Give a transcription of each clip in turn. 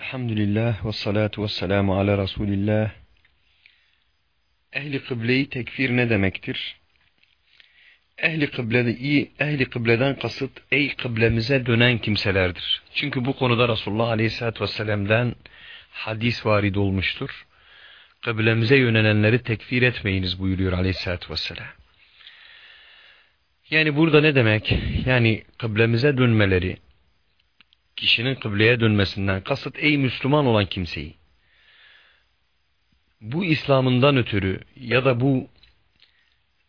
Elhamdülillah ve salatu ve selamu ala Resulillah. Ehli kıbleyi tekfir ne demektir? Ehli kıblede iyi, ehli kıbleden kasıt ey kıblemize dönen kimselerdir. Çünkü bu konuda Resulullah Aleyhisselatü Vesselam'dan hadis varid olmuştur. Kıblemize yönelenleri tekfir etmeyiniz buyuruyor Aleyhisselatü Vesselam. Yani burada ne demek? Yani kıblemize dönmeleri, kişinin kıbleye dönmesinden kasıt ey Müslüman olan kimseyi. Bu İslam'ından ötürü ya da bu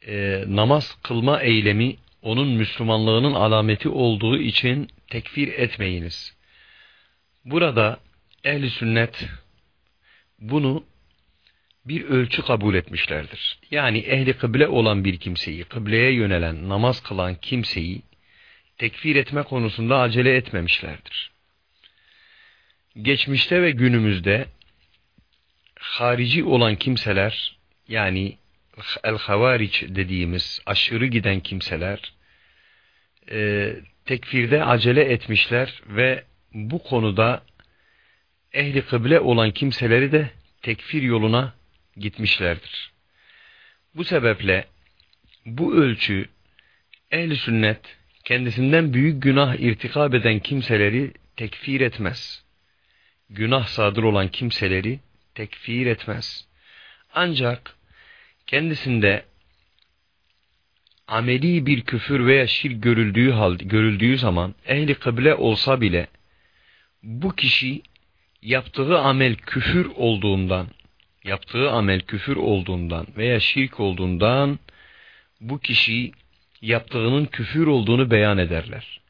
e, namaz kılma eylemi onun Müslümanlığının alameti olduğu için tekfir etmeyiniz. Burada ehli sünnet bunu bir ölçü kabul etmişlerdir. Yani ehli kıble olan bir kimseyi, kıbleye yönelen, namaz kılan kimseyi tekfir etme konusunda acele etmemişlerdir. Geçmişte ve günümüzde harici olan kimseler yani el-havariç dediğimiz aşırı giden kimseler e, tekfirde acele etmişler ve bu konuda ehli kıble olan kimseleri de tekfir yoluna gitmişlerdir. Bu sebeple bu ölçü ehli sünnet kendisinden büyük günah irtikab eden kimseleri tekfir etmez. Günah sadır olan kimseleri tekfir etmez. Ancak kendisinde ameli bir küfür veya şirk görüldüğü hal görüldüğü zaman ehli kıble olsa bile bu kişi yaptığı amel küfür olduğundan yaptığı amel küfür olduğundan veya şirk olduğundan bu kişi yaptığının küfür olduğunu beyan ederler.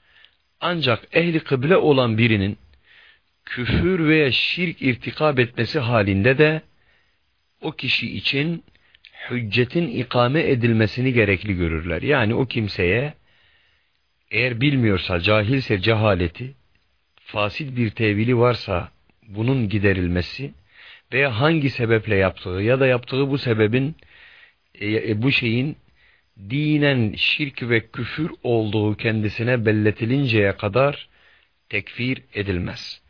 Ancak ehli kıble olan birinin küfür veya şirk irtikab etmesi halinde de o kişi için hüccetin ikame edilmesini gerekli görürler. Yani o kimseye eğer bilmiyorsa, cahilse cehaleti, fasit bir tevili varsa bunun giderilmesi veya hangi sebeple yaptığı ya da yaptığı bu sebebin e, e bu şeyin dinen şirk ve küfür olduğu kendisine belletilinceye kadar tekfir edilmez.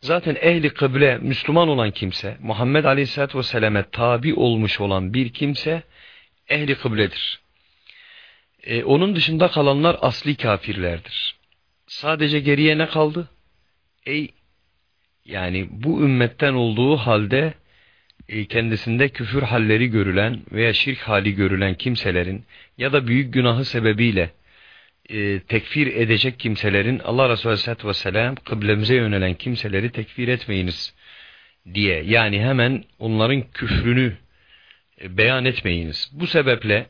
Zaten ehli kıble Müslüman olan kimse, Muhammed Aleyhisselatü Vesselam'e tabi olmuş olan bir kimse ehli kıbledir. Ee, onun dışında kalanlar asli kafirlerdir. Sadece geriye ne kaldı? Ey yani bu ümmetten olduğu halde e, kendisinde küfür halleri görülen veya şirk hali görülen kimselerin ya da büyük günahı sebebiyle e, tekfir edecek kimselerin Allah Resulü Aleyhisselatü Vesselam kıblemize yönelen kimseleri tekfir etmeyiniz diye yani hemen onların küfrünü e, beyan etmeyiniz. Bu sebeple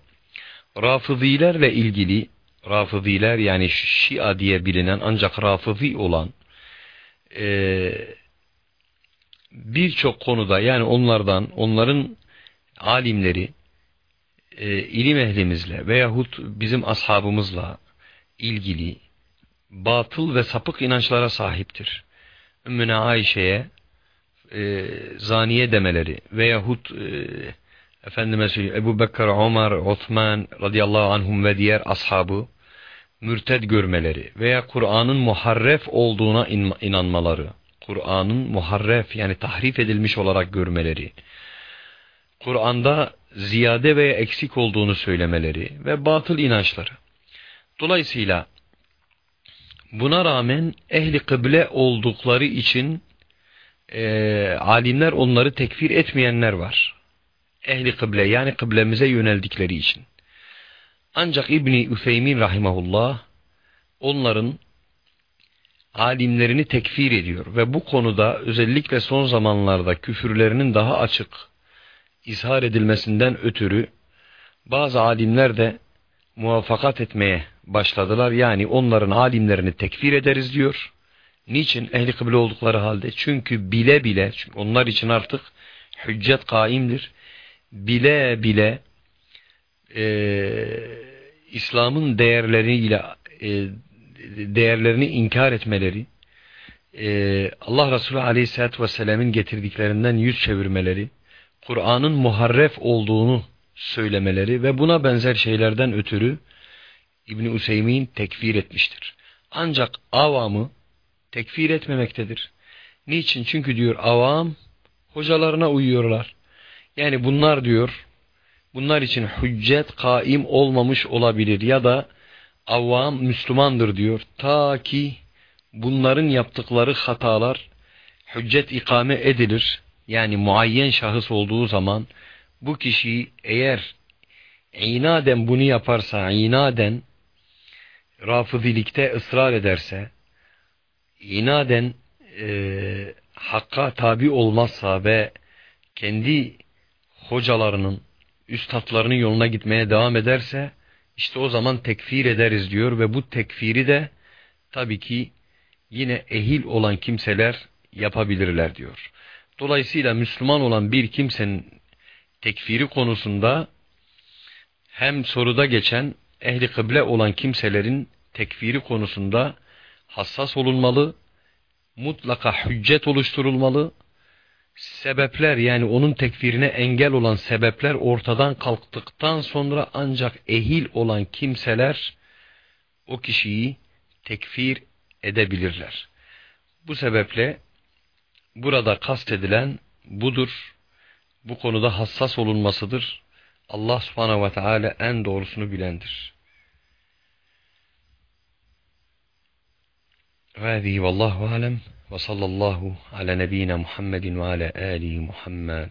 Rafızilerle ilgili Rafıziler yani Şia diye bilinen ancak Rafızi olan e, birçok konuda yani onlardan onların alimleri e, ilim ehlimizle veyahut bizim ashabımızla ilgili batıl ve sapık inançlara sahiptir. Ümmüne Ayşe'ye e, zaniye demeleri veyahut e, efendime söyleyeyim Ebu Bekir, Ömer, Osman radıyallahu anhum ve diğer ashabı mürted görmeleri veya Kur'an'ın muharref olduğuna in inanmaları, Kur'an'ın muharref yani tahrif edilmiş olarak görmeleri, Kur'an'da ziyade veya eksik olduğunu söylemeleri ve batıl inançları. Dolayısıyla buna rağmen ehli kıble oldukları için e, alimler onları tekfir etmeyenler var. Ehli kıble yani kıblemize yöneldikleri için. Ancak İbni Üfeymin rahimahullah onların alimlerini tekfir ediyor ve bu konuda özellikle son zamanlarda küfürlerinin daha açık izhar edilmesinden ötürü bazı alimler de muvaffakat etmeye başladılar. Yani onların alimlerini tekfir ederiz diyor. Niçin? Ehli kıble oldukları halde. Çünkü bile bile, çünkü onlar için artık hüccet kaimdir. Bile bile e, İslam'ın değerleriyle e, değerlerini inkar etmeleri, e, Allah Resulü Aleyhisselatü Vesselam'ın getirdiklerinden yüz çevirmeleri, Kur'an'ın muharref olduğunu söylemeleri ve buna benzer şeylerden ötürü İbni Useymin tekfir etmiştir. Ancak avamı tekfir etmemektedir. Niçin? Çünkü diyor avam hocalarına uyuyorlar. Yani bunlar diyor bunlar için hüccet kaim olmamış olabilir ya da avam Müslümandır diyor. Ta ki bunların yaptıkları hatalar hüccet ikame edilir. Yani muayyen şahıs olduğu zaman bu kişi eğer inaden bunu yaparsa, inaden rafızilikte ısrar ederse, inaden e, hakka tabi olmazsa ve kendi hocalarının, üstadlarının yoluna gitmeye devam ederse, işte o zaman tekfir ederiz diyor ve bu tekfiri de tabii ki yine ehil olan kimseler yapabilirler diyor. Dolayısıyla Müslüman olan bir kimsenin tekfiri konusunda hem soruda geçen ehli kıble olan kimselerin tekfiri konusunda hassas olunmalı, mutlaka hüccet oluşturulmalı, sebepler yani onun tekfirine engel olan sebepler ortadan kalktıktan sonra ancak ehil olan kimseler o kişiyi tekfir edebilirler. Bu sebeple burada kastedilen budur. Bu konuda hassas olunmasıdır. Allah subhanahu ve teala en doğrusunu bilendir. Hâzî vallahu alem. وصلى الله على نبينا محمد وعلى آله محمد.